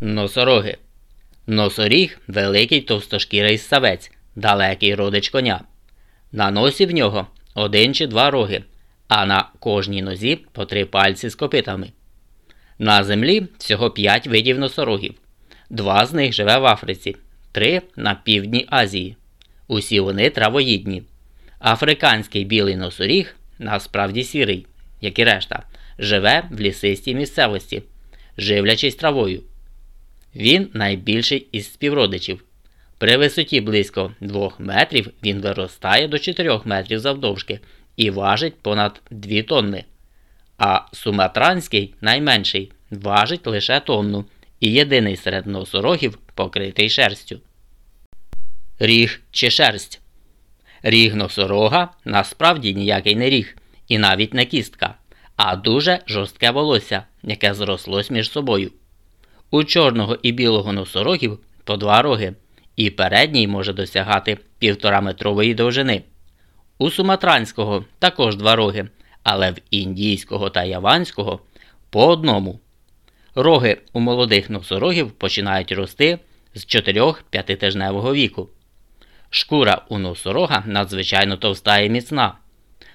Носороги. Носоріг великий товстошкірий ссавець, далекий родич коня. На носі в нього один чи два роги, а на кожній нозі по три пальці з копитами. На землі всього п'ять видів носорогів. Два з них живе в Африці, три на півдні Азії. Усі вони травоїдні. Африканський білий носоріг, насправді сірий, як і решта, живе в лісистій місцевості, живлячись травою. Він найбільший із співродичів. При висоті близько 2 метрів він виростає до 4 метрів завдовжки і важить понад 2 тонни. А суматранський найменший важить лише тонну і єдиний серед носорогів покритий шерстю. Ріг чи шерсть. Ріг носорога насправді ніякий не ріг, і навіть не кістка, а дуже жорстке волосся, яке зрослось між собою. У чорного і білого носорогів по два роги, і передній може досягати півтораметрової довжини. У суматранського також два роги, але в індійського та яванського по одному. Роги у молодих носорогів починають рости з 4-5 тижневого віку. Шкура у носорога надзвичайно товста і міцна.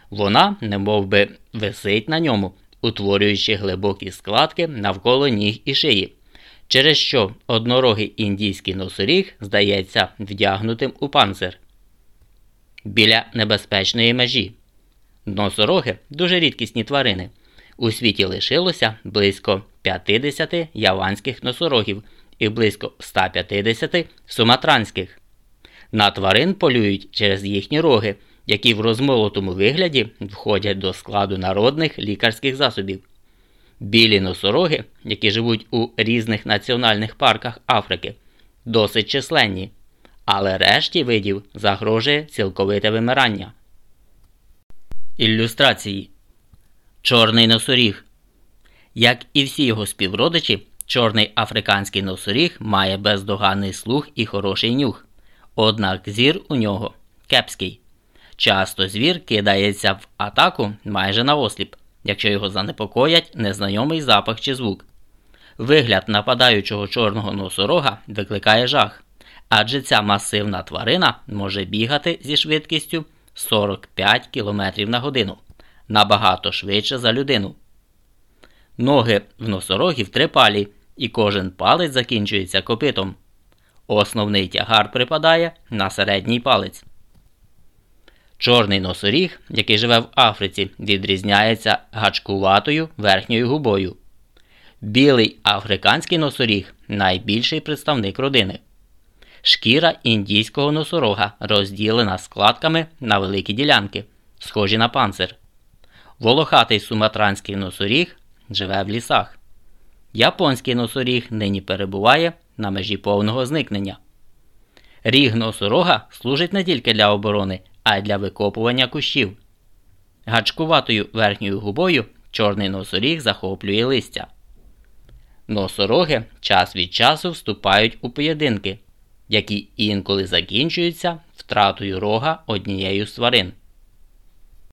Вона, немов би, висить на ньому, утворюючи глибокі складки навколо ніг і шиї, через що однорогий індійський носоріг здається вдягнутим у панцир. Біля небезпечної межі. Носороги дуже рідкісні тварини. У світі лишилося близько 50 яванських носорогів і близько 150 суматранських. На тварин полюють через їхні роги, які в розмолотому вигляді входять до складу народних лікарських засобів. Білі носороги, які живуть у різних національних парках Африки, досить численні, але решті видів загрожує цілковите вимирання. Ілюстрації Чорний носоріг. Як і всі його співродичі, чорний африканський носоріг має бездоганний слух і хороший нюх. Однак зір у нього кепський. Часто звір кидається в атаку майже на осліп, якщо його занепокоять незнайомий запах чи звук. Вигляд нападаючого чорного носорога викликає жах, адже ця масивна тварина може бігати зі швидкістю 45 км на годину набагато швидше за людину. Ноги в носорогів трипалі, і кожен палець закінчується копитом. Основний тягар припадає на середній палець. Чорний носоріг, який живе в Африці, відрізняється гачкуватою верхньою губою. Білий африканський носоріг найбільший представник родини. Шкіра індійського носорога розділена складками на великі ділянки, схожі на панцир. Волохатий суматранський носоріг живе в лісах. Японський носоріг нині перебуває на межі повного зникнення. Ріг носорога служить не тільки для оборони, а й для викопування кущів. Гачкуватою верхньою губою чорний носоріг захоплює листя. Носороги час від часу вступають у поєдинки, які інколи закінчуються втратою рога однією з тварин.